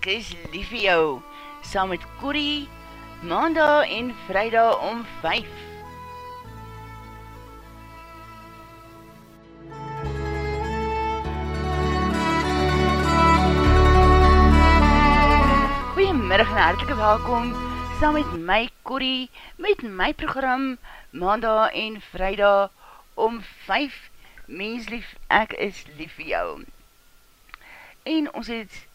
Ek is lief vir jou, saam met Corrie, maandag en vrijdag om 5. Goeiemiddag en hartelike welkom, saam met my Corrie, met my program, maandag en vrijdag om 5. Mens lief, ek is lief vir jou. En ons het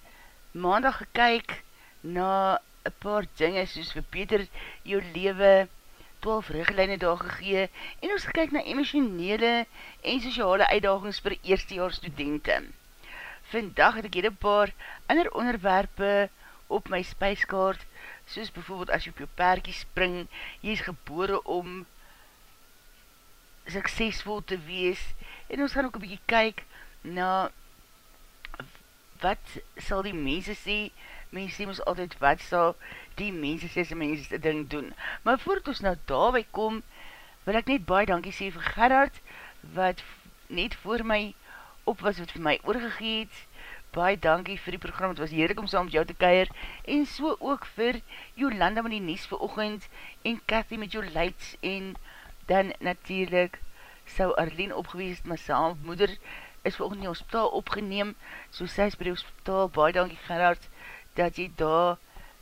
maandag gekyk na een paar dinge soos verbeter jou lewe 12 richtlijne daar gegee en ons gekyk na emotionele en sociale uitdagings vir eerstejaar studenten. Vandag het ek hier een paar ander onderwerpe op my spijskaart soos bijvoorbeeld as jy op jou perkie spring, jy is gebore om suksesvol te wees en ons gaan ook een bykie kyk na wat sal die mense sê, mense sê ons altyd, wat sal die mense sê, sy mense die ding doen. Maar voordat ons nou daarby kom, wil ek net baie dankie sê vir Gerard, wat net voor my op was, wat vir my oorgegeet, baie dankie vir die program, het was heerlijk om saam met jou te keir, en so ook vir Jolanda met die Nies vir ochend, en Cathy met jou lights, en dan natuurlijk sou Arlene opgewees, my saam moeder, is vir ons in die hospitaal opgeneem, so sy is by die hospitaal, baie dankie Gerard, dat jy daar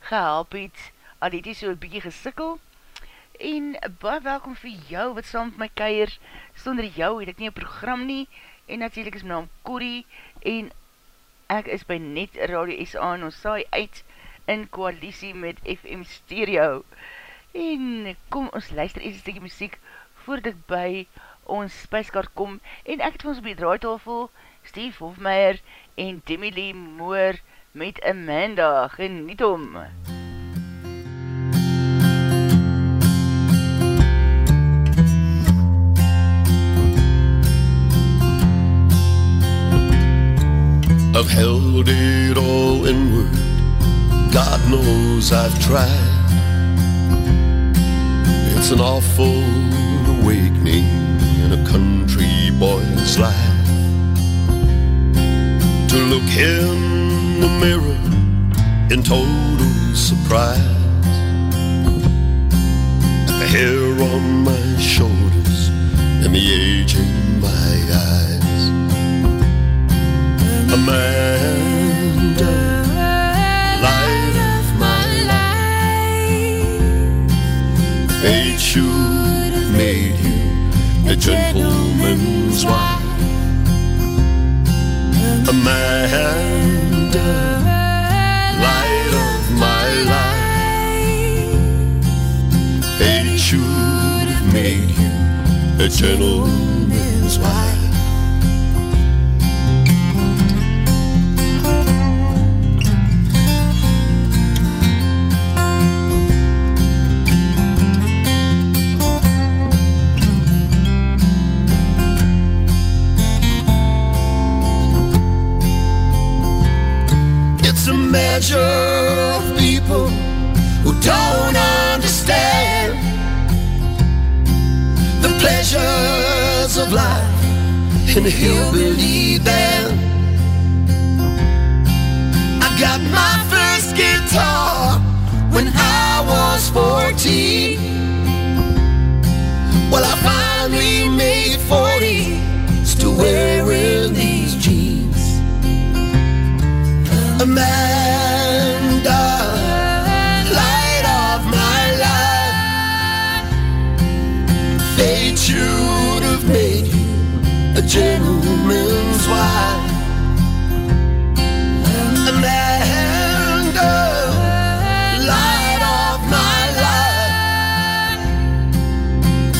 gehelp het, al het jy so een bykie gesikkel, en baie welkom vir jou, wat saam met my keier, sonder jou het ek nie een program nie, en natuurlijk is my naam Corrie, en ek is by Net Radio SA, en ons saai uit in koalisie met FM Stereo, en kom ons luister eens een stukje muziek, voordat ek by ons spijskaart kom, en ek het vir ons op die draaitafel, Steve Hofmeyer en Demi Lee Moore met Amanda, geniet om. I've held it all inward God knows I've tried. It's an awful awakening country boy's life. To look in the mirror in total surprise. At the hair on my shoulders and the age in my eyes. Amanda, light of my life. Should have made you a gentleman's wife. Amanda Light of my life. Fate should have made you a gentleman's wife who don't understand the pleasures of life in a hillbilly band. I got my first guitar when I was 14. Well, I finally made 40, still wearing these jeans. Amanda, should have made you a gentleman's wife. and Amanda, light of my life,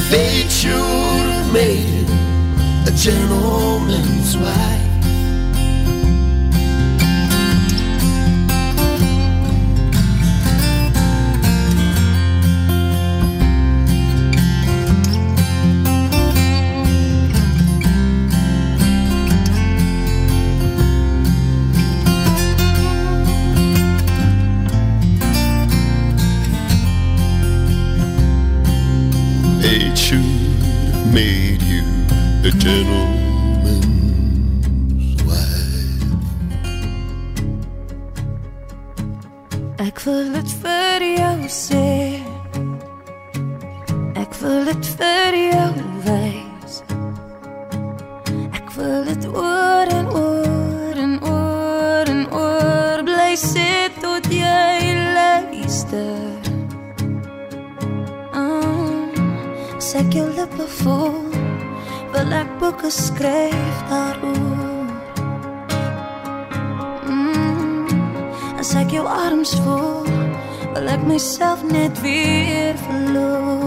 fate should have made you a gentleman's wife. Gentleman's wife. wil het vir jou sê Ek wil het vir jou wys Ek wil het oor en oor en oor en oor bly sê tot jy luister oh, ek jou lippe voel wil ek boeke skryf daaroor mm, As ek jou arms voel wil ek myself net weer verloor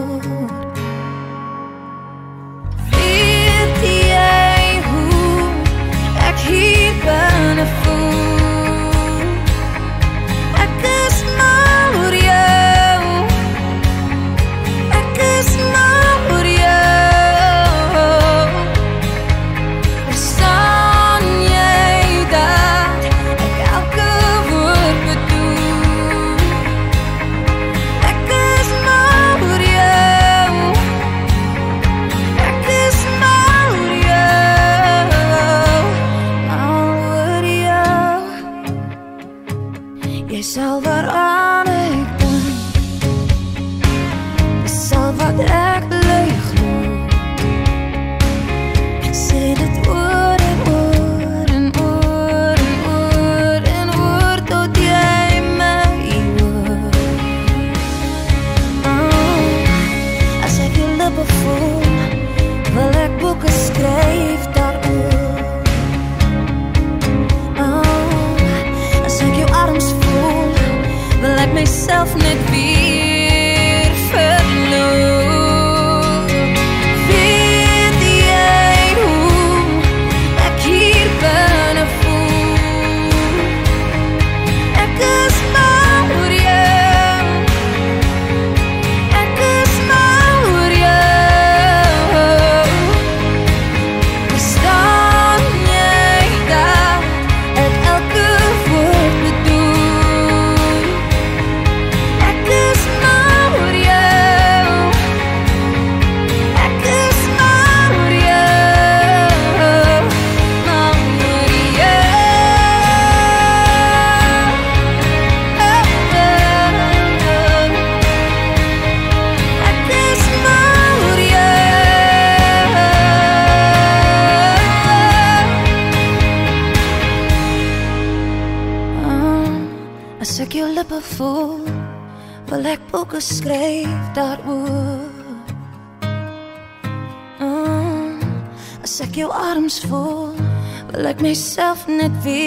myself net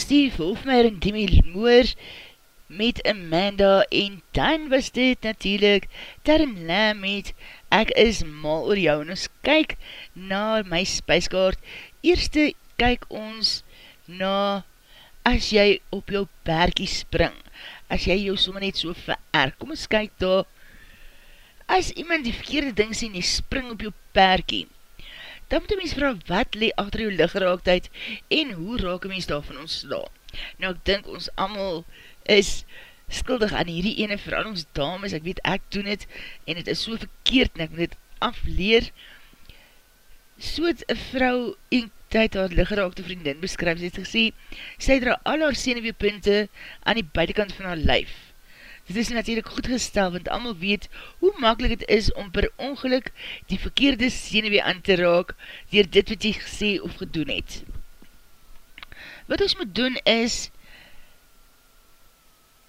Steve Hofmeyer en Demi Moore met Amanda en dan was dit natuurlijk Darren Lam met Ek is mal oor jou en ons kyk na my spijskaart. Eerste kyk ons na as jy op jou perkie spring as jy jou sommer net so vererg. Kom ons kyk daar. As iemand die verkeerde ding sien jy spring op jou perkie dan moet die mens vraag wat lee achter jou liggeraakheid en hoe raak die mens daarvan ontsla. Nou ek dink ons allemaal is skuldig aan hierdie ene, vooral ons dames, ek weet ek doen het en het is so verkeerd en ek moet het afleer. So het een vrou en tyd haar liggeraakte vriendin beskryf, sy het gesê, sy dra al haar seneweepunte aan die buitenkant van haar lyf. Dit is natuurlijk goed gestel, want allemaal weet hoe makkelijk het is om per ongeluk die verkeerde senewee aan te raak dier dit wat jy gesê of gedoen het. Wat ons moet doen is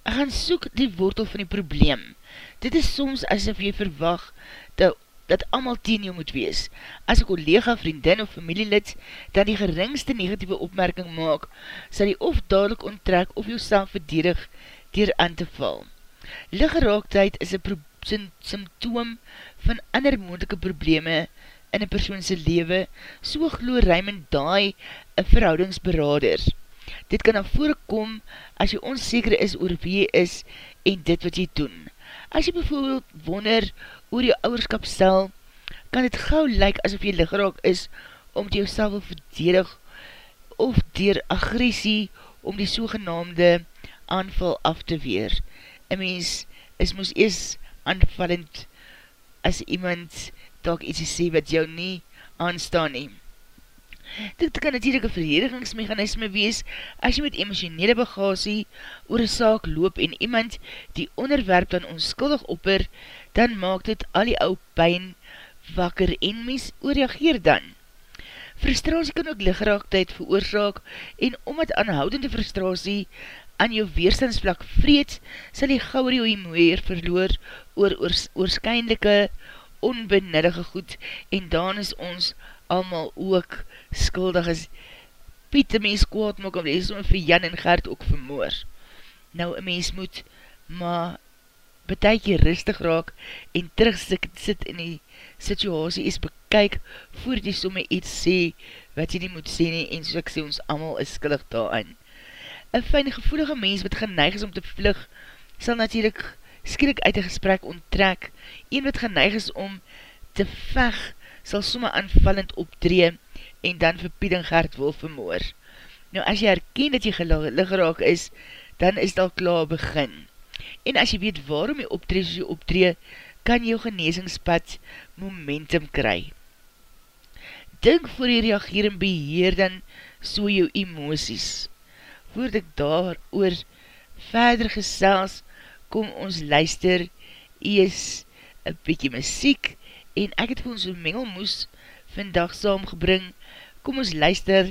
gaan soek die wortel van die probleem. Dit is soms asof jy verwag dat dat amal teen jou moet wees. As een collega, vriendin of familielid dan die geringste negatieve opmerking maak, sal jy of dadelijk onttrek of jou verdedig dier aan te val. Liggeraaktheid is een symptoom van ander moendelike probleme in een persoonse lewe, so glo Raymond Daai, een verhoudingsberader. Dit kan na voorkom as jy onzeker is oor wie jy is en dit wat jy doen. As jy bijvoorbeeld wonder oor jou ouwerskap sel, kan dit gauw lyk asof jy liggeraak is om die jouself wil verdedig of dier agressie om die sogenaamde aanval af te weer. Een mens is moes ees aanvallend as iemand tak iets sê wat jou nie aanstaan nie. Dit kan natuurlijk een verdedigingsmechanisme wees as jy met emotionele bagasie oor een saak loop en iemand die onderwerp dan onskuldig opper, dan maak dit al die ou pijn wakker en mens oorreageer dan. Frustratie kan ook ligraaktheid veroorzaak en omdat aanhoudende frustratie aan jou weerstandsvlak vreed, sal jy gauwer jou emoeer verloor oor oors, oorskyndelike onbeniddige goed en dan is ons allemaal ook skuldig as Piet een mens kwaad maak om die som vir Jan en Gert ook vermoor. Nou een mens moet maar betuikje rustig raak en terug sit in die situasie is bekyk voor die somme iets sê wat jy nie moet sê nie en so ek sê ons allemaal is skuldig daarin. Een fijn gevoelige mens wat geneig is om te vlug sal natuurlijk skielik uit die gesprek onttrek. Een wat geneig is om te vech sal somme aanvallend optree en dan verpieding gert wil vermoor. Nou as jy herken dat jy gelig raak is, dan is dat klaar begin. En as jy weet waarom jy optree soos jy optree, kan jou genezingspad momentum kry. Dink voor jy reageer en beheer dan so jou emoties. Voord ek daar oor verder gesels, kom ons luister ees een bykie muziek en ek het vir ons mengelmoes vandag saamgebring Kom ons luister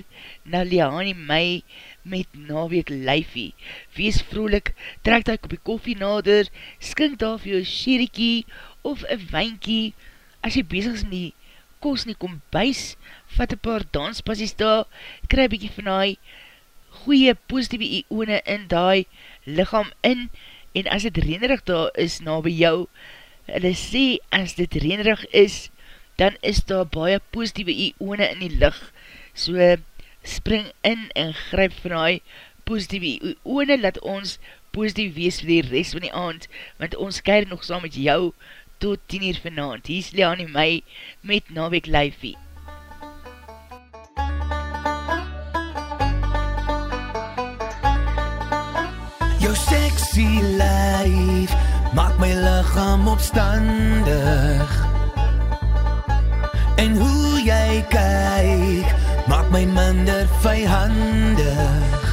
na Liani Mai met naweek lyfie. Wees vrolik, trek daar kopie koffie nader, skink daar vir jou sheriekie of een wijnkie. As jy bezig is met die kos nie kom buis, vat een paar danspassies daar, kry bykie van die goeie positieve ione in die lichaam in, en as het reenerig daar is na by jou, hulle sê as dit reenerig is, dan is daar baie positieve ione in die licht, So spring in en gryp van die positieve oone, laat ons positief wees vir die rest van die aand, want ons keir nog saam met jou tot 10 uur vanavond. Hier is Leani my met Naweek Lyfie. Sexy lyf maak my lichaam opstandig En hoe jy kyk maak my minder vyhandig.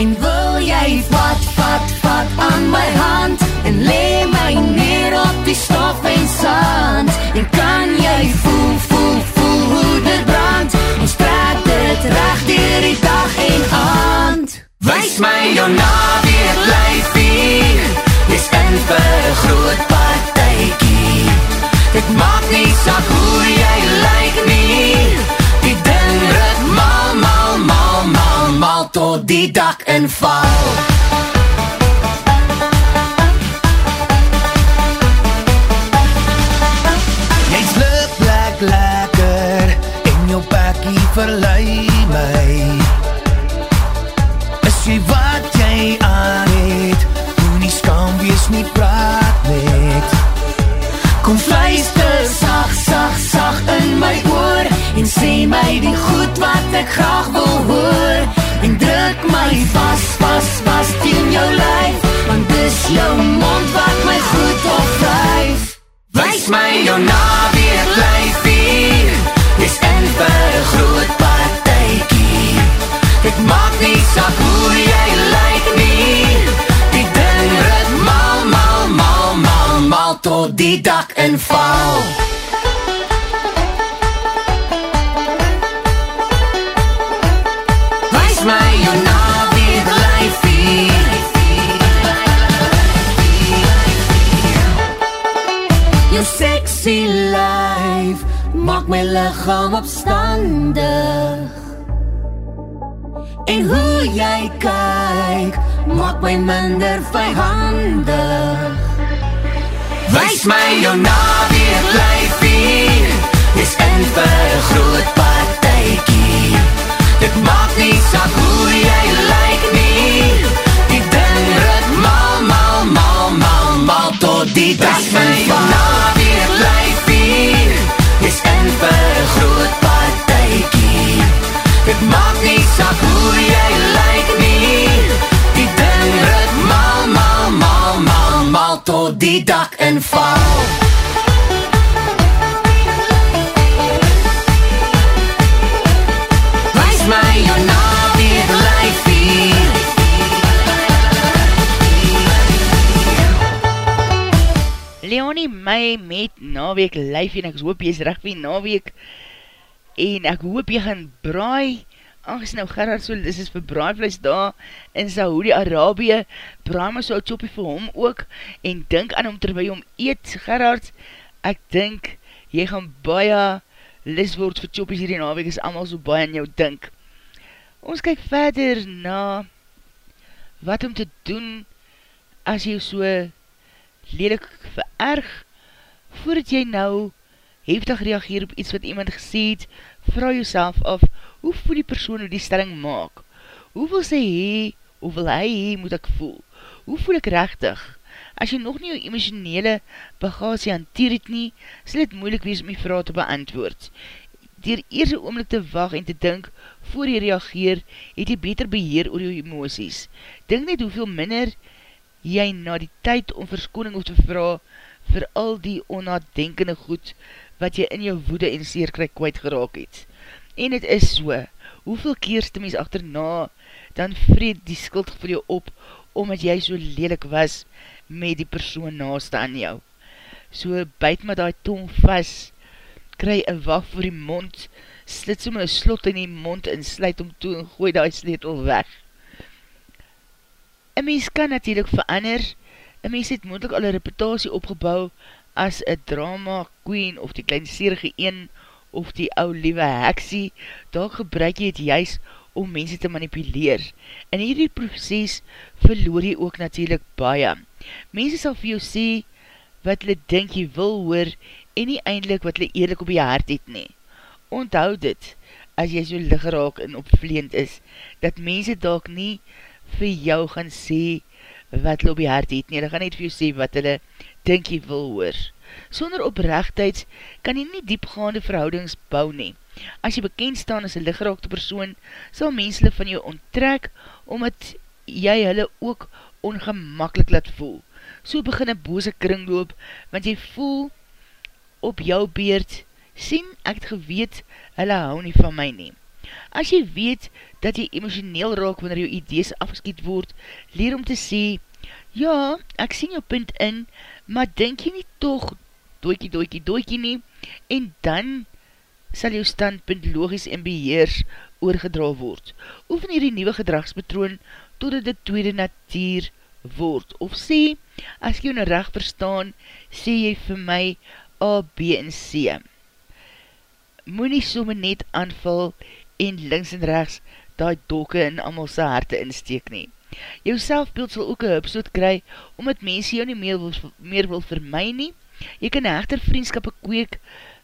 En wil jy vat, vat, vat aan my hand en lê my neer op die stof en sand? En kan jy voel, voel, voel hoe dit brand? Ons trek dit reg deur die dag en aand. Wys my jou naweer lyfie. Dis 'n groot partytjie. Dit maak nie saak hoe jy lyk nie tot die dak en my minder vyhandig. Wys my jou naweek lyfie Dis in vir 'n groot partytjie Dit maak nie saak hoe die dak inval Wys my jou naweek lyfie Leonie my met naweek lyf en ek hoop jy is die naweek. En ek hoop jy gaan braai Angst nou Gerard so, dis is vir braaivlees daar in Saoedi-Arabië braai my so choppie vir hom ook en dink aan hom terwijl hom eet Gerard, ek dink jy gaan baie lis word vir choppies hierdie naweek is allemaal so baie aan jou dink. Ons kyk verder na wat om te doen as jy so lelijk vererg, voordat jy nou heftig reageer op iets wat iemand gesê het, vraag jouself af, hoe voel die persoon hoe die stelling maak? Hoe wil sy hee, hoe wil hy hee, moet ek voel? Hoe voel ek rechtig? As jy nog nie jou emotionele bagasie hanteer het nie, sal het moeilik wees om die vraag te beantwoord. Door eerste oomlik te wacht en te dink, voor jy reageer, het jy beter beheer oor jou emoties. Dink net hoeveel minder jy na die tyd om verskoning hoef te vraag vir al die onnadenkende goed wat jy in jou woede en seerkryk kwijt geraak het. En het is so, hoeveel keer stem jy achterna, dan vreed die skuld vir jou op, omdat jy so lelik was met die persoon naast aan jou. So byt my die tong vast, kry een waf voor die mond, slit so my slot in die mond en sluit om toe en gooi die sleetel weg. Een mens kan natuurlijk verander, een mens het moedelijk al een reputatie opgebouw as een drama queen of die kleinserige een of die ou liewe heksie, daar gebruik jy het juist om mense te manipuleer. In hierdie proces verloor jy ook natuurlijk baie. Mense sal vir jou sê wat hulle denk jy wil hoor en nie eindelijk wat hulle eerlijk op jy hart het nie. Onthoud dit, as jy so liggeraak en opvleend is, dat mense dalk nie vir jou gaan sê wat hulle op die hart het nie, hulle gaan net vir jou sê wat hulle dink jy wil hoor. Sonder oprechtheid kan jy nie diepgaande verhoudings bou nie. As jy bekend staan as een liggeraakte persoon, sal mens hulle van jou onttrek, omdat jy hulle ook ongemakkelijk laat voel. So begin een bose kringloop, want jy voel op jou beerd, sien ek het geweet, hulle hou nie van my nie. As jy weet dat jy emotioneel raak wanneer jou idees afgeskiet word, leer om te sê, ja, ek sien jou punt in, maar denk jy nie toch, doikie, doikie, doikie nie, en dan sal jou standpunt logisch en beheers oorgedra word. Oefen hier die nieuwe gedragspatroon, totdat dit tweede natuur word. Of sê, as jy nou recht verstaan, sê jy vir my A, B en C. Moe nie somme net aanval en links en rechts daai doke in amal sy harte insteek nie. Jou selfbeeld sal ook een hupstoot kry, omdat mense jou nie meer wil, meer wil vermy nie. Jy kan echter vriendskappe kweek,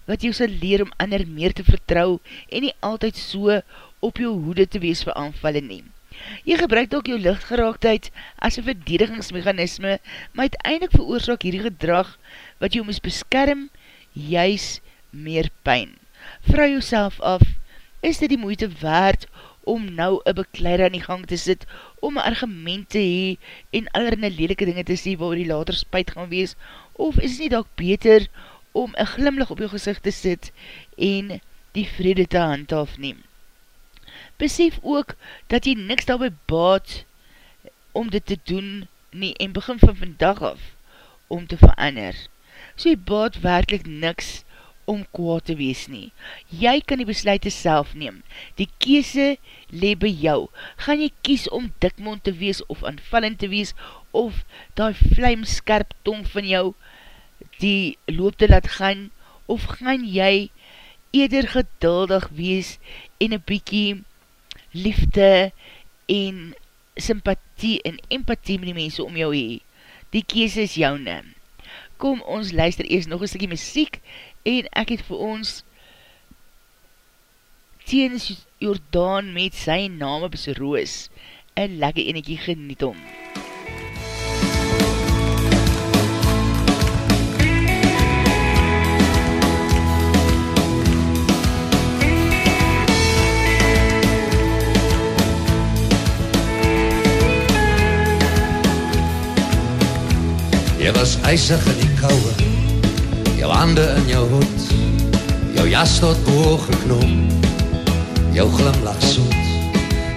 wat jou sal leer om ander meer te vertrou en nie altyd so op jou hoede te wees vir aanvallen nie. Jy gebruik ook jou lichtgeraaktheid as een verdedigingsmechanisme, maar uiteindelik veroorzaak hierdie gedrag wat jou moes beskerm, juis meer pijn. Vrou jou af, is dit die moeite waard om nou een bekleider aan die gang te sit, om een argument te hee en allerhande lelike dinge te sê waar die later spuit gaan wees, of is nie dat beter om een glimlig op jou gezicht te sit en die vrede te handhaaf neem. Besef ook dat jy niks daarby baat om dit te doen nie en begin van vandag af om te verander. So jy baat werkelijk niks om kwaad te wees nie. Jy kan die besluit self neem. Die kiese le by jou. Gaan jy kies om dikmond te wees of aanvallend te wees of die vlijmskerp tong van jou die loop te laat gaan of gaan jy eerder geduldig wees en een bykie liefde en sympathie en empathie met die mense om jou hee. Die kies is jou neem. Kom, ons luister eers nog een stukje muziek en ek het vir ons Teens Jordaan met sy name besroos. Een lekker enekie geniet om. Jy was ijsig in die kouwe. Jou hande in jou hoed Jou jas tot boog geknoop Jou glimlach soet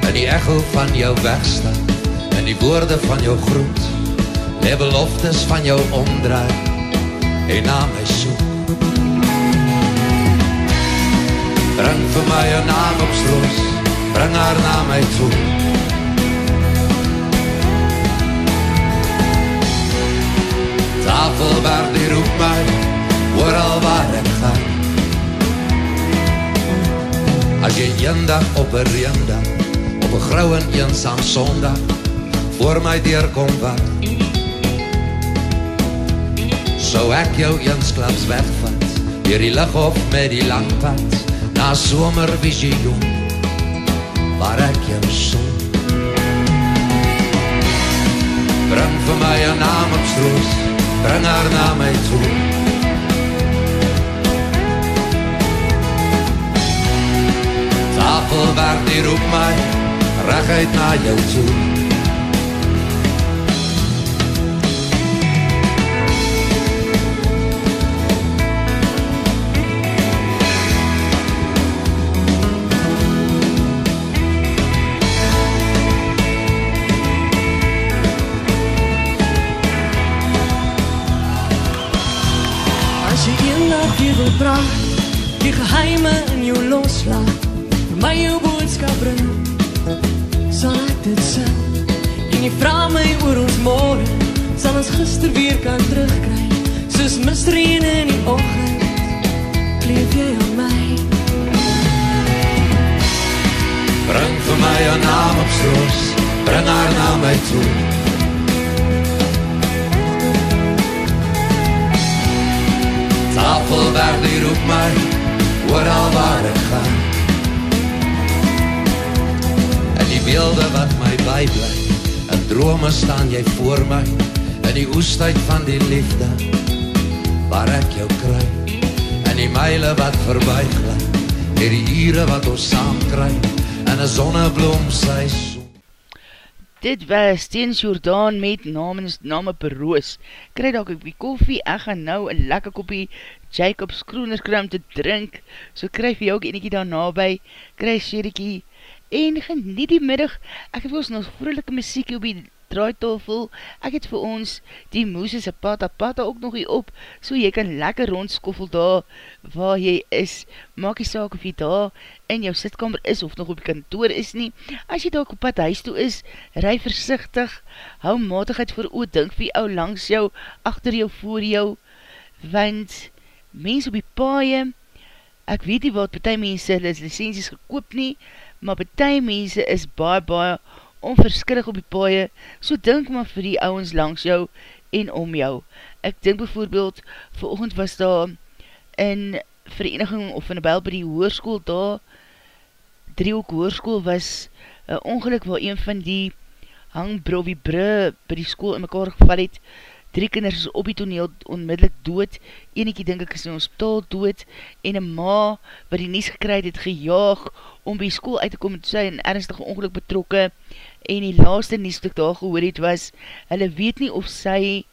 In die echo van jou wegstand In die woorde van jou groet Le beloftes van jou omdraai En na my soek. Bring vir my een naam op stroos Bring haar na my toe Tafelberg die roep my Ooral waar ek gaan. As jy eendag op een reendag Op een grauw en eensam sondag Voor my deurkom wat So ek jou eensklaps wegvat Weer die lichthof met die langpad Na somervisioen Waar ek jou son Bring vir my een naam op stroos breng haar naar mij toe. Tafelbaard die roept mij recht naar jou toe. Praat Die geheime in jou loslaat My jou boodskap bring. Sal ek dit sing? En jy vraag my oor ons morgen Sal ons gister weer kan terugkry Soos misreen in die ochend Kleef jy aan my. Bring vir my jou naam op stroos Bring haar na my toe Tafelberg die roep my Ooral waar ek gaan. En die beelde wat my bijbly In drome staan jy voor my In die oestijd van die liefde Waar ek jou kry En die myle wat glij En die ure wat ons saam kry En een zonnebloem seisoen Dit was Steens Jordaan met namens name Peroos. Kry dat ek die koffie, ek gaan nou een lekker koppie Jacob's Kroenerskram te drink, so kryf jy ook eniekie daarna by, kry sheriekie, en geniet die middag, ek het vir ons nog vroelike muziek op die draaitafel, ek het vir ons die mooses a pata ook nog hier op, so jy kan lekker rondskoffel daar, waar jy is, maak die saak of jy daar in jou sitkamer is, of nog op die kantoor is nie, as jy daar op pad huis toe is, rij versichtig, hou matigheid voor oor, dink vir jou langs jou, achter jou, voor jou, want, mens op die paaie, ek weet nie wat partij mense hulle licenties gekoop nie, maar partij mense is baie baie onverskillig op die paaie, so dink maar vir die ouwens langs jou en om jou. Ek dink bijvoorbeeld, vir oogend was daar in vereniging of in die bel by die hoerskoel daar, driehoek hoerskoel was een ongeluk waar een van die hangbrovie bru by die school in mekaar geval het, drie kinders is op die toneel onmiddellik dood, eniekie denk ek is in hospitaal dood, en een ma wat die nies gekryd het gejaag om by school uit te kom, het sy in ernstige ongeluk betrokke, en die laaste nies wat ek daar gehoor het was, hulle weet nie of sy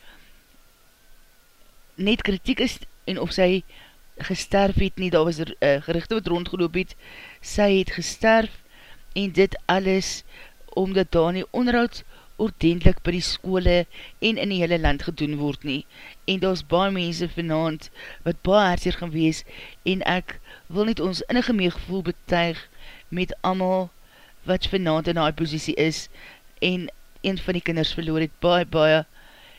net kritiek is, en of sy gesterf het nie, daar was er, uh, gerichte wat rondgeloop het, sy het gesterf, en dit alles, omdat daar nie onderhoud ordentlik by die skole en in die hele land gedoen word nie. En daar is baie mense vanavond wat baie hartseer gaan wees en ek wil niet ons innige meegevoel betuig met amal wat vanavond in die posiesie is en een van die kinders verloor het. Baie baie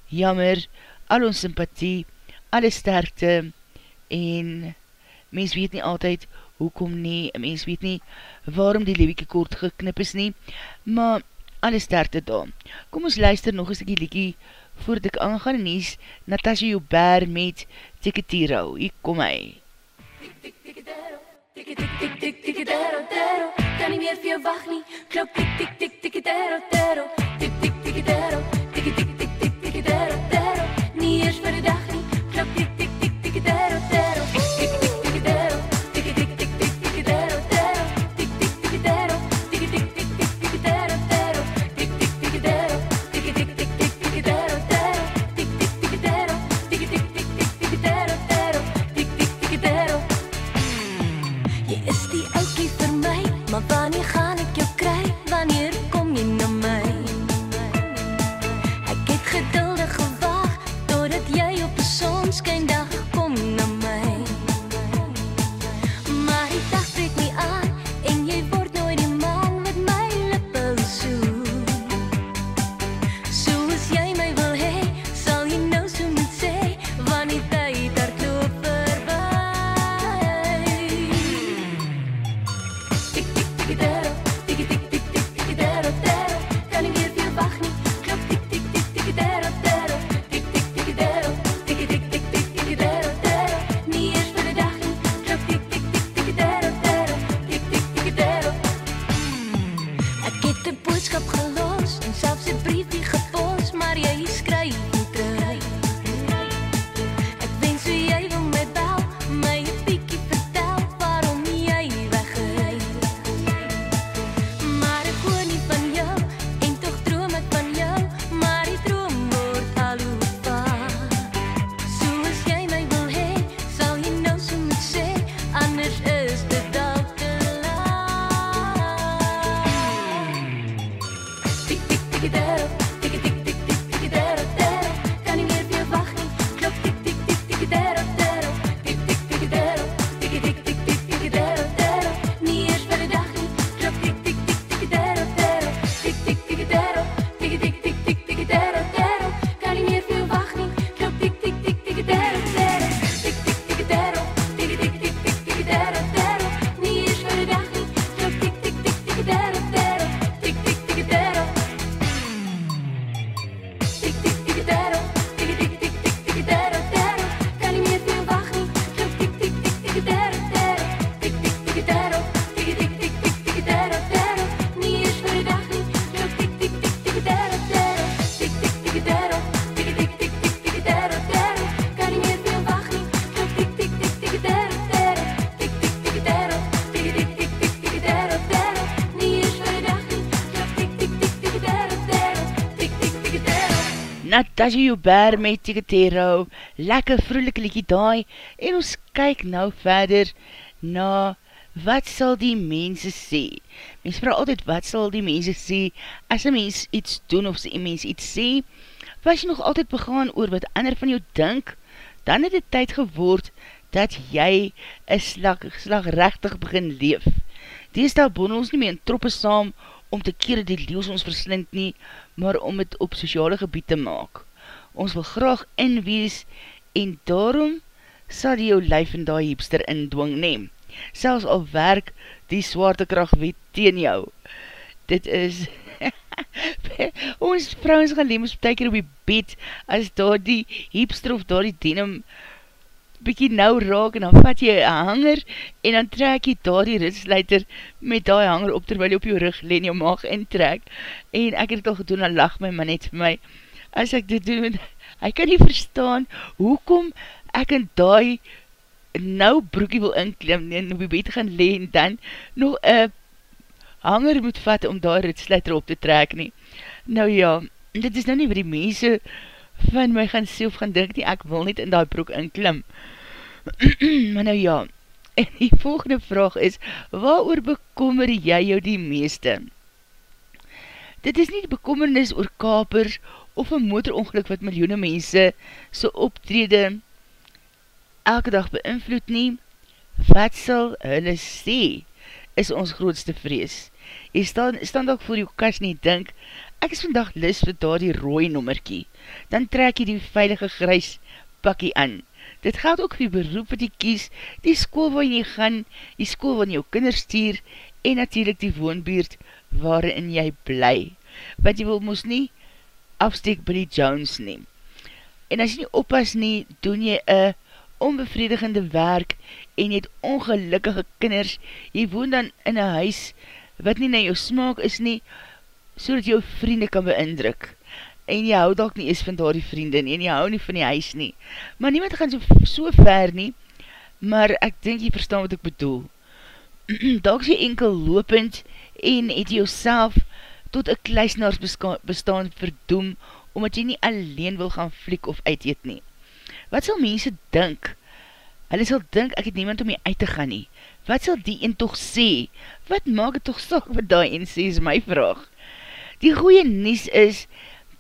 jammer, al ons sympathie, alle sterkte en mens weet nie altyd hoekom nie, mens weet nie waarom die lewekie kort geknip is nie, maar alles sterkte daar. Kom ons luister nog een stukkie liekie voordat ek aangaan en is Natasha Joubert met Tiketiro. Hier kom hy. Kan nie meer vir jou wag nie. Klop tik tik tik tik tero tero. Tik tik tik tero. Tik tik tik tik tik tero tero. Nie eers vir die dag nie. Klop tik tik tik tik Natasha Joubert met Tiketero, lekker vroelike liekie daai, en ons kyk nou verder na wat sal die mense sê. Mens vraag altyd wat sal die mense sê, as een mens iets doen of as een mens iets sê, was jy nog altyd begaan oor wat ander van jou dink, dan het het tyd geword dat jy een slag, slag rechtig begin leef. Dees daar boon ons nie meer in troppe saam om te kere die leeuws ons verslind nie, maar om het op sociale gebied te maak. Ons wil graag inwees en daarom sal die jou lyf en die heepster indwing neem. Selfs al werk die zwaartekracht wet teen jou. Dit is... ons vrouwens gaan leem ons beteker op die bed as daar die heepster of daar die denim bykie nou raak en dan vat jy een hanger en dan trek jy daar die ritsluiter met die hanger op terwyl jy op jou rug leen jou maag intrek en ek het al gedoen en lach my man net vir my as ek dit doen hy kan nie verstaan hoekom ek in die nou broekie wil inklim en op die bed gaan leen dan nog een hanger moet vat om daar ritsluiter op te trek nie nou ja, dit is nou nie wat die mense van my gaan sê of gaan dink nie, ek wil net in die broek inklim. maar nou ja, en die volgende vraag is, waar bekommer jy jou die meeste? Dit is nie bekommernis oor kapers of een motorongeluk wat miljoene mense so optrede elke dag beïnvloed nie. Wat sal hulle sê, is ons grootste vrees. Jy staan, staan ook voor jou kas nie, dink, ek is vandag lis vir daar die rooi nommerkie, dan trek jy die veilige grys pakkie aan, Dit gaat ook vir beroep wat jy kies, die school waar jy gaan, die school waar jy jou kinders stuur, en natuurlijk die woonbuurt waarin jy bly. Want jy wil moes nie afsteek by die Jones neem. En as jy nie oppas nie, doen jy een onbevredigende werk en jy het ongelukkige kinders, jy woon dan in een huis wat nie na jou smaak is nie, so dat jou vriende kan beindruk. En jy hou dalk nie eens van daar die vriende nie, en jy hou nie van die huis nie. Maar niemand gaan so, so ver nie, maar ek dink jy verstaan wat ek bedoel. dalk is jy enkel lopend en het jy jouself tot een kluisnaars bestaan verdoem, omdat jy nie alleen wil gaan fliek of uit eet nie. Wat sal mense dink? Hulle sal dink ek het niemand om jy uit te gaan nie. Wat sal die een toch sê? Wat maak het toch sak wat die een sê is my vraag? Die goeie nies is,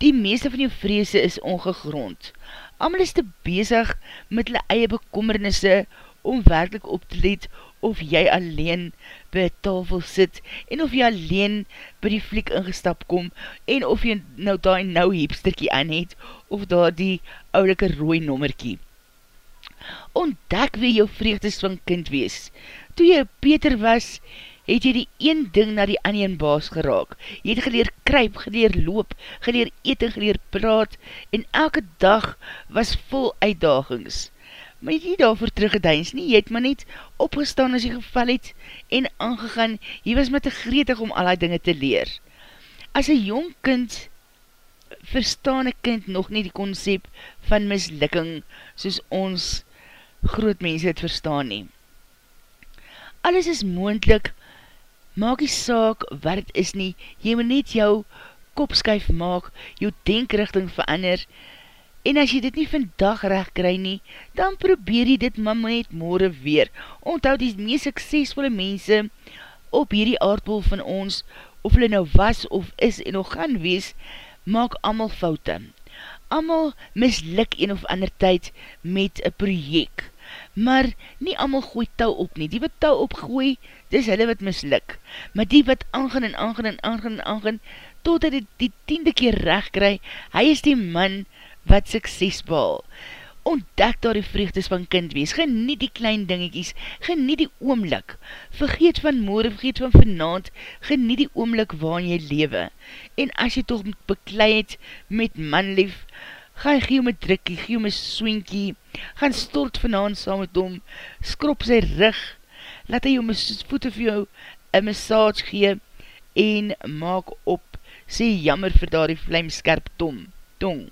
die meeste van jou vreese is ongegrond. Amal is te bezig met hulle eie bekommernisse om werkelijk op te let of jy alleen by tafel sit en of jy alleen by die fliek ingestap kom en of jy nou daar nou heepsterkie aan het of daar die oudelike rooi nommerkie. Ontdek wie jou vreugdes van kind wees. Toe jy Peter was, het jy die een ding na die ander baas geraak. Jy het geleer kryp, geleer loop, geleer eet en geleer praat en elke dag was vol uitdagings maar jy het nie daarvoor teruggedeins nie, jy het maar net opgestaan as jy geval het en aangegaan, jy was met te gretig om al die dinge te leer. As een jong kind, verstaan een kind nog nie die concept van mislukking, soos ons groot mense het verstaan nie. Alles is moendlik, maak die saak wat het is nie, jy moet net jou kopskuif maak, jou denkrichting verander, En as jy dit nie vandag recht kry nie, dan probeer jy dit maar net morgen weer. Onthoud die meest suksesvolle mense op hierdie aardbol van ons, of hulle nou was of is en nog gaan wees, maak amal foute. Amal mislik een of ander tyd met een projek. Maar nie amal gooi touw op nie. Die wat touw opgooi, dis hulle wat mislik. Maar die wat aangaan en aangaan en aangaan en aangaan, totdat hy die tiende keer recht kry, hy is die man, wat sukses behaal. Ontdek daar die vreugdes van kind wees, geniet die klein dingetjies, geniet die oomlik, vergeet van morgen, vergeet van vanavond, geniet die oomlik waarin jy lewe. En as jy toch beklei het met manlief, ga jy gee om een drukkie, gee om een swinkie, gaan stort vanavond saam met hom, skrop sy rug, laat hy jou voete vir jou een massage gee, en maak op, sê jammer vir daar die vlijmskerp tom, tong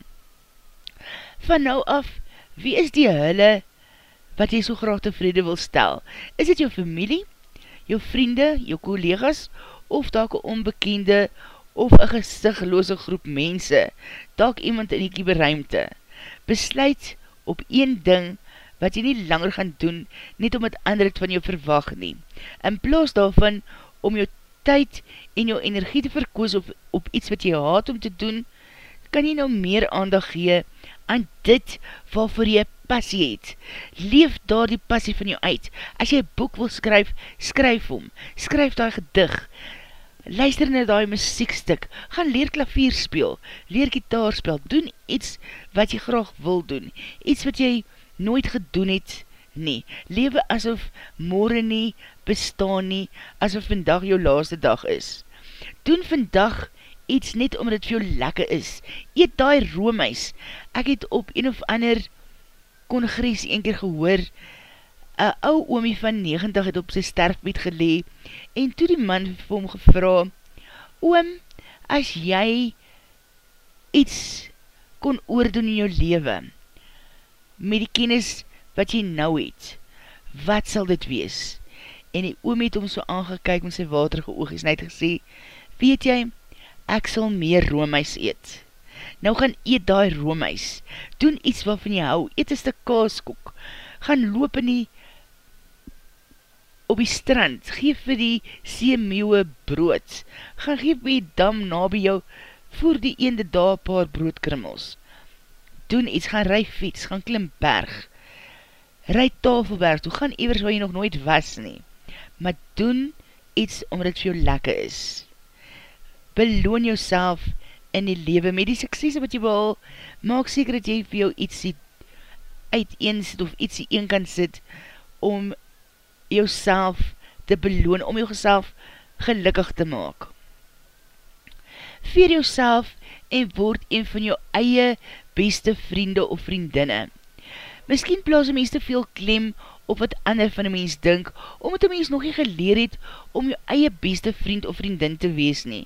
van nou af, wie is die hulle wat jy so graag tevrede wil stel? Is dit jou familie, jou vriende, jou collega's, of dalk een onbekende of een gezichtloze groep mense, dalk iemand in die kieberuimte? Besluit op een ding wat jy nie langer gaan doen, net om het ander het van jou verwag nie. In plaas daarvan, om jou tyd en jou energie te verkoos op, op iets wat jy haat om te doen, kan jy nou meer aandag gee aan dit waarvoor jy passie het. Leef daar die passie van jou uit. As jy boek wil skryf, skryf om. Skryf daar gedig. Luister na die muziekstuk. Gaan leer klavier speel. Leer gitaar speel. Doen iets wat jy graag wil doen. Iets wat jy nooit gedoen het. Nee, lewe asof morgen nie bestaan nie, asof vandag jou laaste dag is. Doen vandag iets net omdat het vir jou lekker is. Eet daai roomhuis. Ek het op een of ander kongres een keer gehoor, een ou oomie van 90 het op sy sterfbeet gelee, en toe die man vir hom gevra, oom, as jy iets kon oordoen in jou leven, met die kennis wat jy nou het, wat sal dit wees? En die oom het hom so aangekyk met sy waterige oog, en hy het gesê, weet jy, ek sal meer roomhuis eet. Nou gaan eet daai roomhuis, doen iets waarvan jy hou, eet een stuk kaaskoek, gaan loop in die op die strand, geef vir die seemeeuwe brood, gaan geef by die dam na by jou, voer die eende daar paar broodkrimmels, doen iets, gaan rij fiets, gaan klim berg, rij tafelberg toe, gaan evers waar jy nog nooit was nie, maar doen iets omdat het vir jou lekker is beloon jouself in die lewe met die suksese wat jy wil, maak seker dat jy vir jou iets uiteen sit of iets die een kan sit om jouself te beloon, om jouself gelukkig te maak. Veer jouself en word een van jou eie beste vriende of vriendinne. Miskien plaas een mens te veel klem op wat ander van een mens dink, omdat een mens nog nie geleer het om jou eie beste vriend of vriendin te wees nie.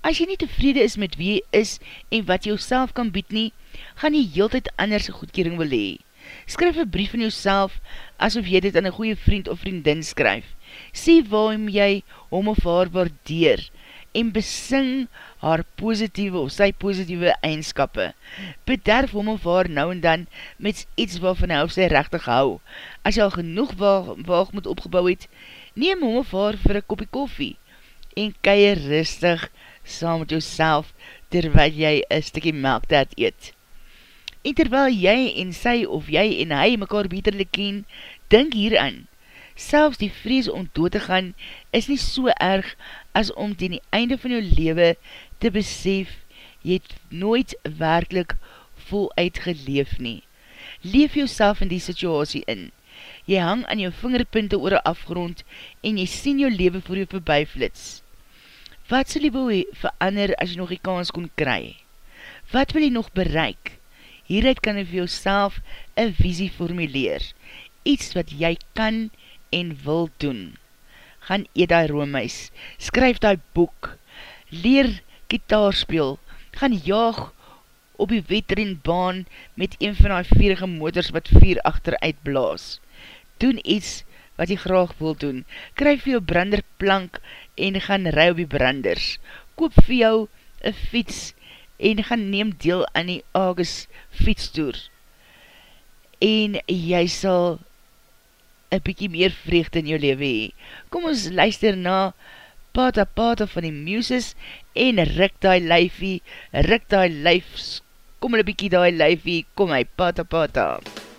As jy nie tevrede is met wie jy is en wat jy self kan bied nie, gaan jy heel tyd anders goedkering wil hee. Skryf een brief van jouself asof jy dit aan een goeie vriend of vriendin skryf. Sê waarom jy hom of haar waardeer en besing haar positieve of sy positieve eigenskappe. Bederf hom of haar nou en dan met iets waarvan hy of sy rechtig hou. As jy al genoeg waag, waag moet opgebouw het, neem hom of haar vir een kopie koffie en keie rustig saam met jouself terwyl jy een stikkie melktaat eet. En terwyl jy en sy of jy en hy mekaar beterlik ken, dink hieraan. Selfs die vrees om dood te gaan is nie so erg as om ten die einde van jou lewe te besef, jy het nooit werkelijk voluit geleef nie. Leef jouself in die situasie in. Jy hang aan jou vingerpunte oor die afgrond en jy sien jou lewe voor jou voorbijflits. Wat sal jy wil verander as jy nog die kans kon kry? Wat wil jy nog bereik? Hieruit kan jy vir jouself een visie formuleer. Iets wat jy kan en wil doen gaan eet die roomhuis, skryf die boek, leer gitaar speel, gaan jaag op die wetrenbaan met een van die vierige motors wat vier achteruit blaas. Doen iets wat jy graag wil doen, kryf jou branderplank en gaan ry op die branders. Koop vir jou een fiets en gaan neem deel aan die August fietstoer. En jy sal een bykie meer vreugde in jou leven hee. Kom ons luister na Pata Pata van die Muses en rik die lyfie, rik die lyf, kom hulle bykie die lyfie, kom hy Pata Pata. Pata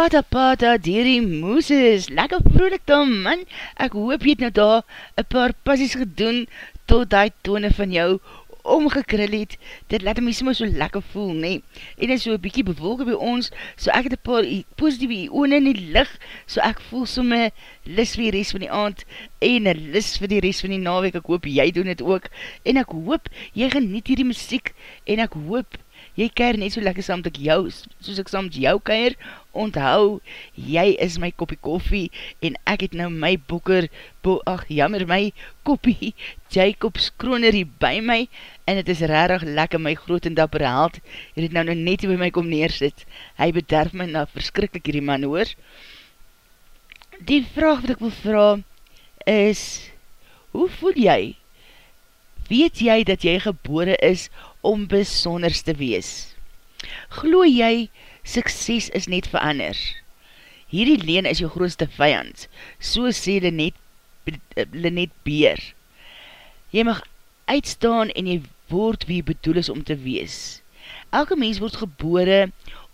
Pata Pata, dier die moeses, lekker vrolik dan man, ek hoop jy het nou daar een paar passies gedoen, tot die tone van jou omgekril het, dit laat my soms so lekker voel, nee. En is so een bykie bewolke by ons, so ek het een paar positieve ione in die licht, so ek voel so my lis vir die rest van die aand, en lis vir die rest van die naweek, ek hoop jy doen het ook, en ek hoop, jy geniet hierdie muziek, en ek hoop, jy keir net so lekker saam met jou, soos ek saam met jou keir, onthou, jy is my koppie koffie, en ek het nou my boeker, bo, ach jammer, my koppie, Jacobs Kroner hier by my, en het is rarig lekker my groot en dapper held, hy het nou nou net by my kom neersit, hy bederf my nou verskrikkelijk hierdie man hoor. Die vraag wat ek wil vraag, is, hoe voel jy? Weet jy dat jy gebore is om besonders te wees. Glo jy, sukses is net verander. Hierdie leen is jou grootste vijand, so sê Linet Beer. Jy mag uitstaan en jy word wie jy bedoel is om te wees. Elke mens word gebore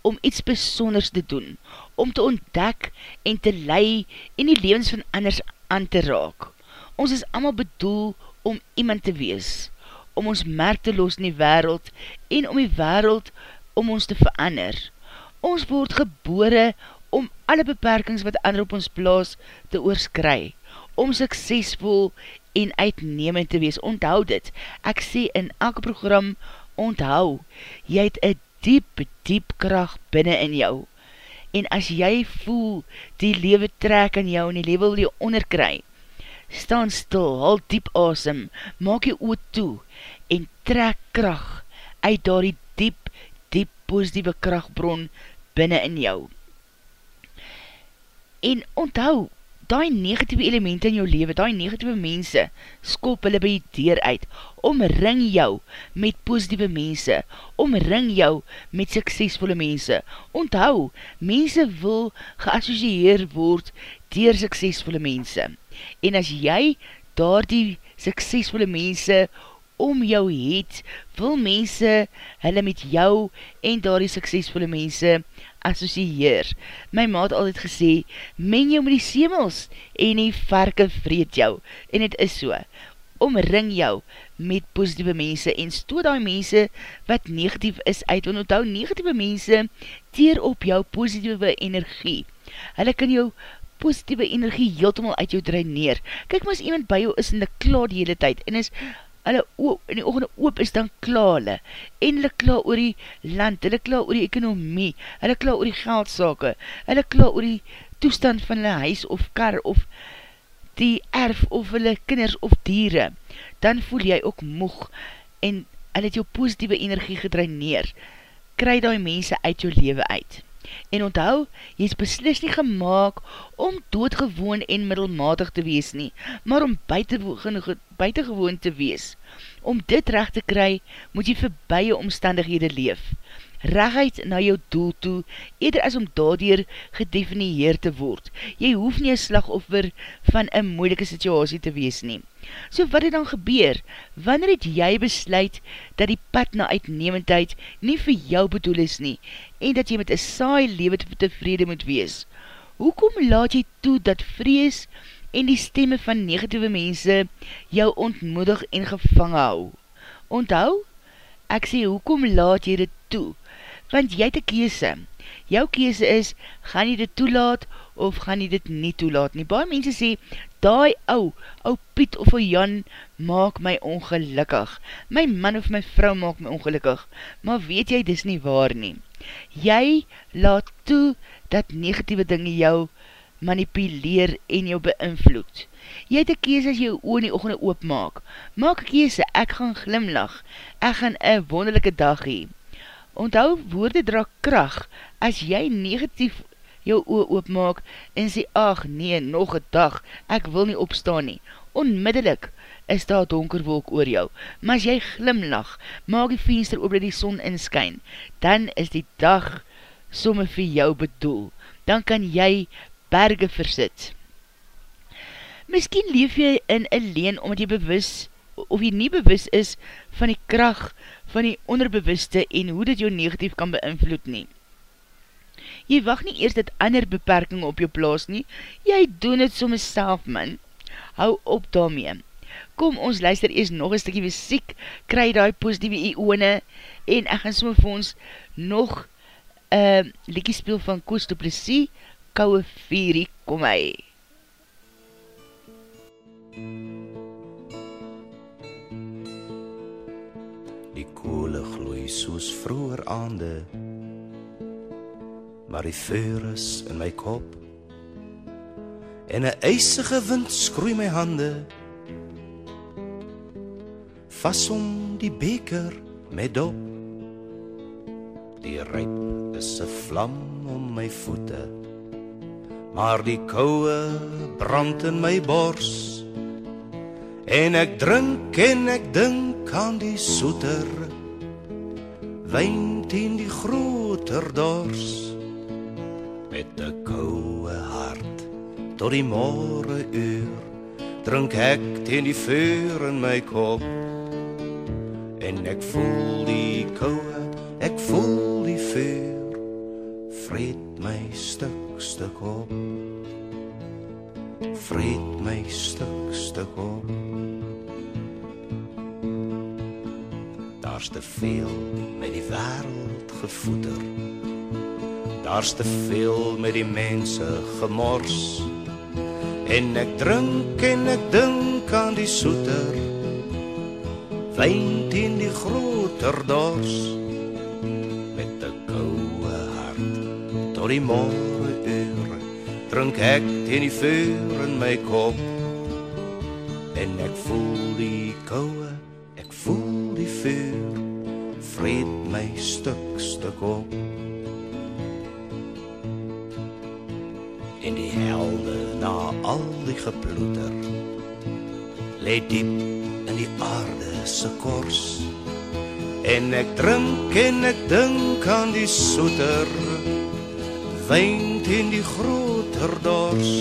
om iets besonders te doen, om te ontdek en te lei en die levens van anders aan te raak. Ons is allemaal bedoel om iemand te wees, om ons merk te los in die wereld en om die wereld om ons te verander. Ons word gebore om alle beperkings wat ander op ons plaas te oorskry, om suksesvol en uitnemend te wees. Onthou dit, ek sê in elke program, onthou, jy het een diep, diep kracht binnen in jou. En as jy voel, die lewe trek in jou en die lewe wil jy onderkry, staan stil, hal diep asem, maak jy oot toe, en trek kracht uit daar die diep, diep positieve krachtbron binnen in jou. En onthou, die negatieve elemente in jou leven, die negatieve mense, skop hulle by die deur uit, omring jou met positieve mense, omring jou met suksesvolle mense. Onthou, mense wil geassocieer word dier suksesvolle mense. En as jy daar die suksesvolle mense om jou het, wil mense hulle met jou en daar die suksesvolle mense associeer. My maat altyd gesê, men jou met die semels en die varke vreet jou. En het is so, omring jou met positieve mense en stoot die mense wat negatief is uit, want onthou negatieve mense teer op jou positieve energie. Hulle kan jou positieve energie heeltemal uit jou draineer. Kyk maar as iemand by jou is en hulle klaar die hele tyd en is hulle oop, in die oogende oop is, dan klaar hulle. En hulle klaar oor die land, hulle klaar oor die ekonomie, hulle klaar oor die geldsake, hulle klaar oor die toestand van hulle huis of kar of die erf of hulle kinders of dieren. Dan voel jy ook moeg en hulle het jou positieve energie gedraineer. Kry die mense uit jou leven uit. En onthou, jy is beslis nie gemaakt om doodgewoon en middelmatig te wees nie, maar om buitengewoon te wees. Om dit recht te kry, moet jy vir beie omstandighede leef reguit na jou doel toe, eerder as om daardier gedefinieer te word. Jy hoef nie een slagoffer van een moeilike situasie te wees nie. So wat het dan gebeur? Wanneer het jy besluit dat die pad na uitnemendheid nie vir jou bedoel is nie, en dat jy met een saai leven tevrede moet wees? Hoekom laat jy toe dat vrees en die stemme van negatieve mense jou ontmoedig en gevang hou? Onthou? Ek sê, hoekom laat jy dit toe? Want jy het een kiese. Jou kiese is, gaan jy dit toelaat, of gaan jy dit nie toelaat nie. Baie mense sê, daai ou, ou Piet of ou Jan, maak my ongelukkig. My man of my vrou maak my ongelukkig. Maar weet jy, dis nie waar nie. Jy laat toe, dat negatieve dinge jou manipuleer en jou beïnvloed. Jy het een kies as jy jou oor in die oogende oopmaak. Maak kies, ek gaan glimlach. Ek gaan een wonderlijke dag hee. Onthou, woorde dra kracht, as jy negatief jou oor oopmaak en sê, ach nee, nog een dag, ek wil nie opstaan nie. Onmiddellik is daar donker wolk oor jou, maar as jy glimlach, maak die venster oor die son inskyn, dan is die dag somme vir jou bedoel. Dan kan jy berge versit. Miskien leef jy in een leen omdat jy bewus, of jy nie bewus is van die kracht van die onderbewuste en hoe dit jou negatief kan beïnvloed nie. Jy wacht nie eers dat ander beperking op jou plaas nie, jy doen het soms self man. Hou op daarmee. kom ons luister eers nog een stikkie muziek, kry die positieve ione, en ek gaan soms vir ons nog uh, liekie speel van Koos de Plessie, Kouwe Vierie, kom hy. Die koele gloei soos vroeger aande, maar die vuur is in my kop, en een eisige wind skroei my hande, Vas om die beker met dop, Die ryp is 'n vlam om my voete. Maar die koue brand in my bors. En ek drink en ek dink aan die soeter wyn teen die groter dors met 'n koue hart tot die môre uur drink ek teen die vuur in my kop. En ek voel die koue ek voel die vuur vreet my stuk stuk op vreet my stuk stuk op daar's te veel met die wêreld gevoeder daar's te veel met die mense gemors. En ek drink en ek dink aan die soeter. Wyn teen die groter dors. Tot die môre uur drink ek teen die vuur in my kop. En ek voel die koue vreet my stuk stuk op. In die helde na al die geploeter lê diep in die aarde se kors. En ek drink en ek dink aan die soeter wyn teen die groter dors.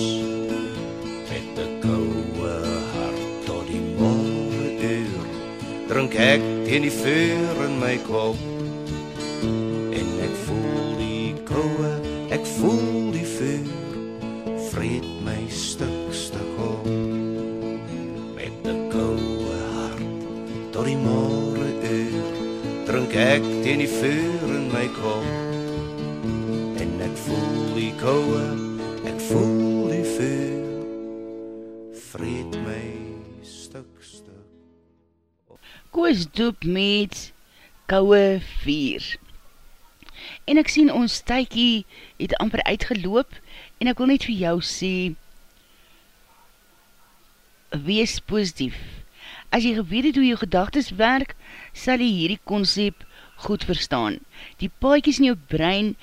Met 'n koue hart tot die môre uur drink ek teen die vuur in my kop. En ek voel die koue ek voel die vuur vreet my stuk stuk op. Met 'n koue hart tot die môre uur drink ek teen die vuur in my kop. Voel die koue, Koos doop met koue vuur. En ek sien ons tykie het amper uitgeloop en ek wil net vir jou sê wees positief. As jy geweet het hoe jou gedagtes werk, sal jy hierdie concept goed verstaan. Die paaikies in jou brein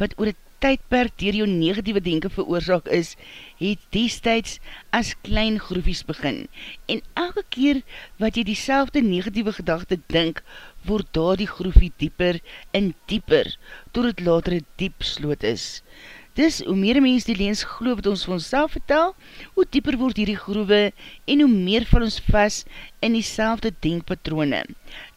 wat oor die tydperk dier jou negatieve denken veroorzaak is, het destijds as klein groefies begin. En elke keer wat jy die negatieve gedachte denk, word daar die groefie dieper en dieper, tot het later diep sloot is. Dis, hoe meer mens die leens geloof wat ons vir ons vertel, hoe dieper word hierdie groewe en hoe meer val ons vast in die selfde denkpatrone.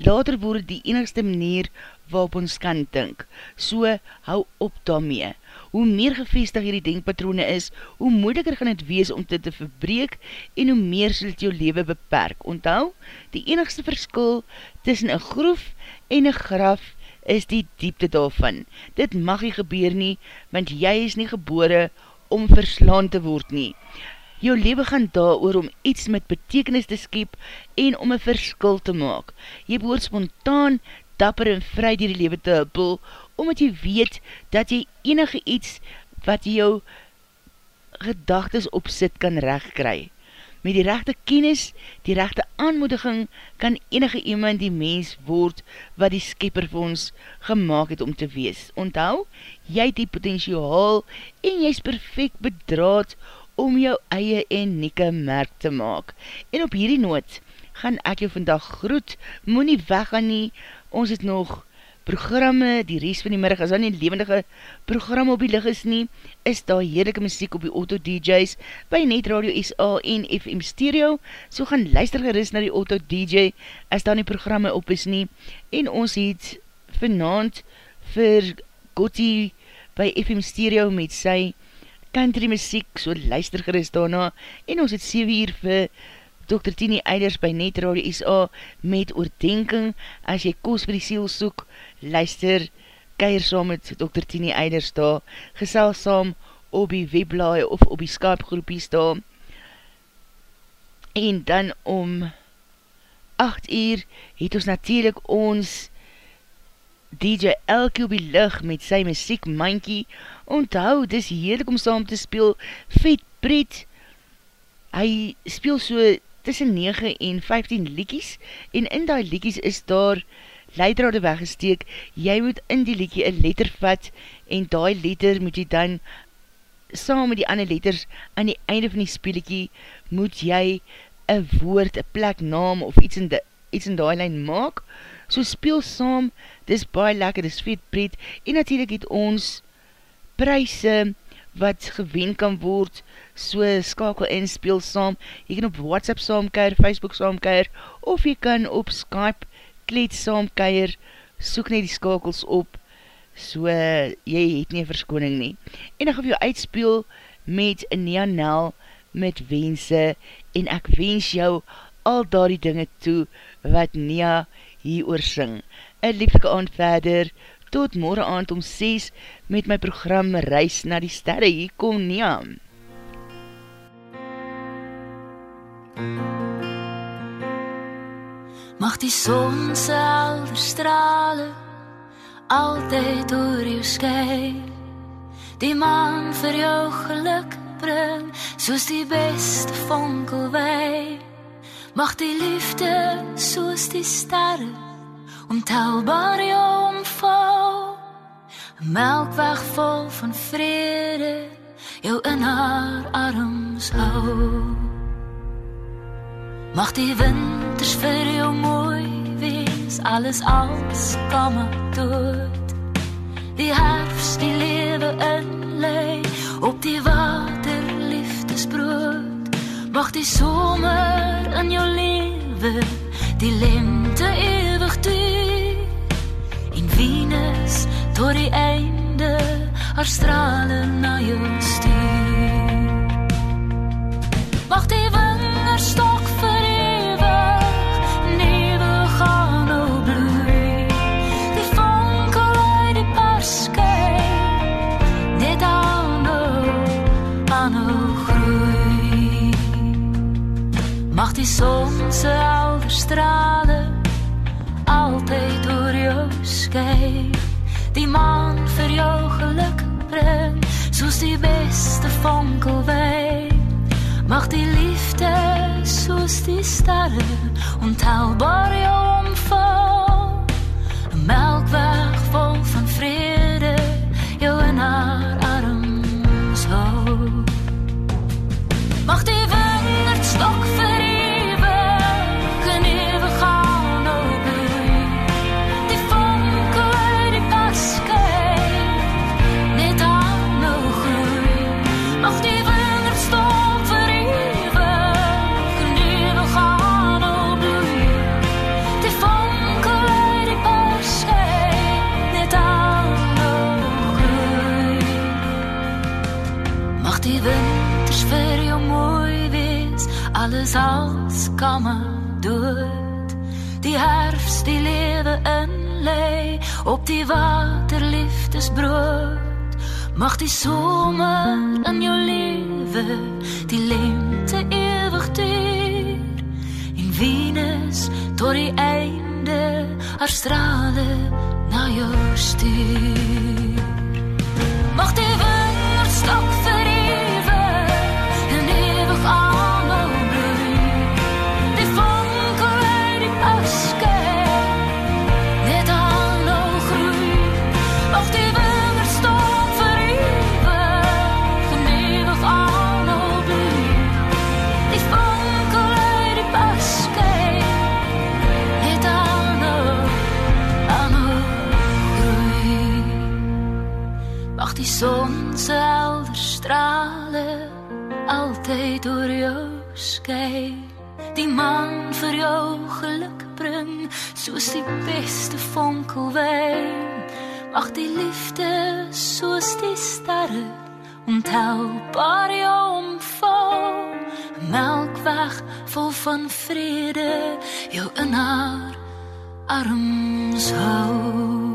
Later word die enigste manier waarop ons kan dink. So, hou op daarmee. Hoe meer gevestig hierdie denkpatrone is, hoe moeiliker gaan het wees om dit te verbreek en hoe meer sal het jou leven beperk. Onthou, die enigste verskil tussen een groef en een graf is die diepte daarvan. Dit mag nie gebeur nie, want jy is nie gebore om verslaan te word nie. Jou leven gaan daar oor om iets met betekenis te skep en om een verskil te maak. Jy behoort spontaan dapper en vry die lewe te huppel, omdat jy weet dat jy enige iets wat jou gedagtes opsit kan recht kry. Met die rechte kennis, die rechte aanmoediging, kan enige iemand die mens word wat die skepper vir ons gemaakt het om te wees. Onthou, jy het die potentiaal en jy is perfect bedraad om jou eie en nieke merk te maak. En op hierdie noot gaan ek jou vandag groet, moet nie weggaan nie, ons het nog programme, die rest van die middag, as dan nie levendige programme op die lig is nie, is daar heerlijke muziek op die Auto DJ's by Net Radio SA en FM Stereo, so gaan luister gerust na die Auto DJ, as daar nie programme op is nie, en ons het vanavond vir Gotti by FM Stereo met sy country muziek, so luister gerust daarna, en ons het 7 uur vir Dr. Tini Eiders by Net Radio SA met oordenking. As jy koos vir die siel soek, luister, keir saam met Dr. Tini Eiders daar, gesel saam op die webblaai of op die Skype groepies daar. En dan om 8 uur het ons natuurlijk ons DJ Elkie op die licht met sy muziek mankie. Onthou, dis heerlik om saam te speel, vet pret. Hy speel so tussen 9 en 15 liekies en in die liekies is daar leidrade weggesteek. Jy moet in die liekie een letter vat en die letter moet jy dan saam met die ander letters aan die einde van die speelikie moet jy een woord, een plek, naam of iets in, die, iets in die lijn maak. So speel saam, dis baie lekker, dis vet pret, en natuurlijk het ons prijse wat gewen kan word, so skakel in, speel saam, jy kan op WhatsApp saamkeer, Facebook saamkeer, of jy kan op Skype kleed saamkeer, soek net die skakels op, so jy het nie verskoning nie. En dan gaan jy uitspeel met Nia Nel, met wense, en ek wens jou al daar die dinge toe, wat Nia hier oor sing. Een lieflike aand verder, tot morgen aand om 6 met my program Reis na die Sterre. Hier kom Niam. Mag die son se helder strale altyd oor jou skyn. Die maan vir jou geluk bring, soos die beste vonkelwyn. Mag die liefde soos die sterre ontelbaar jou omvou. Melkweg vol van vrede jou in haar arms hou. Mag die winters vir jou mooi wees, alles als kom tot. Die herfst die lewe in lê op die water liefdesbrood. Mag die somer in jou lewe die lente duur. En Venus tot die einde haar strale na jou stuur. Mag die wingerstok vir ewig nuwe gaan nou bloei. Die vonkel uit die parskei net aanhou, aanhou groei. Mag die son se helder strale skyn. Die maan vir jou geluk bring, soos die beste vonkelwyn. Mag die liefde soos die sterre ontelbaar jou omvou. Melkweg als komme dood. Die herfst die lewe in lê op die water liefdesbrood. Mag die somer in jou lewe die lente ewig duur. En Venus tot die einde haar strale na jou stuur. Mag die wingerd altyd oor jou skyn. Die maan vir jou geluk bring, soos die beste vonkelwyn. Mag die liefde soos die sterre ontelbaar jou omvou. melkweg vol van vrede jou in haar arms hou